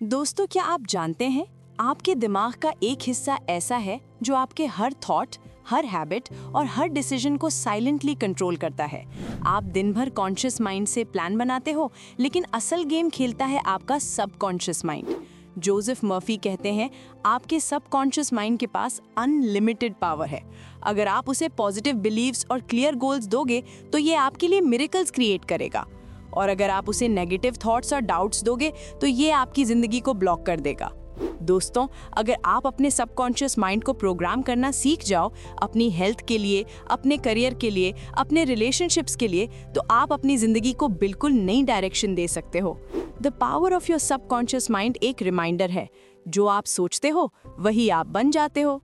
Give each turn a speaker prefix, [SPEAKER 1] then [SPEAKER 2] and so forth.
[SPEAKER 1] दोस्तों, क्या आप जानते हैं, आपके दिमाग का एक हिस्सा ऐसा है जो आपके हर थॉट हर हैबिट और हर डिसीज़न को साइलेंटली कंट्रोल करता है? आप दिन भर कॉन्शियस माइंड से प्लान बनाते हो, लेकिन असल गेम खेलता है आपका सबकॉन्शियस माइंड जोसेफ मर्फी कहते हैं, आपके सबकॉन्शियस माइंड के पास अनलिमिटेड पावर है। अगर आप उसे पॉजिटिव बिलीव्स और क्लियर गोल्स दोगे तो ये आपके लिए मिरेकल्स क्रिएट करेगा। और अगर आप उसे नेगेटिव थॉट्स और डाउट्स दोगे तो ये आपकी ज़िंदगी को ब्लॉक कर देगा। दोस्तों, अगर आप अपने सबकॉन्शियस माइंड को प्रोग्राम करना सीख जाओ, अपनी हेल्थ के लिए, अपने करियर के लिए, अपने रिलेशनशिप्स के लिए तो आप अपनी ज़िंदगी को बिल्कुल नई डायरेक्शन दे सकते हो। The power of your subconscious mind एक रिमाइंडर है। जो आप सोचते हो, वही आप बन जाते हो।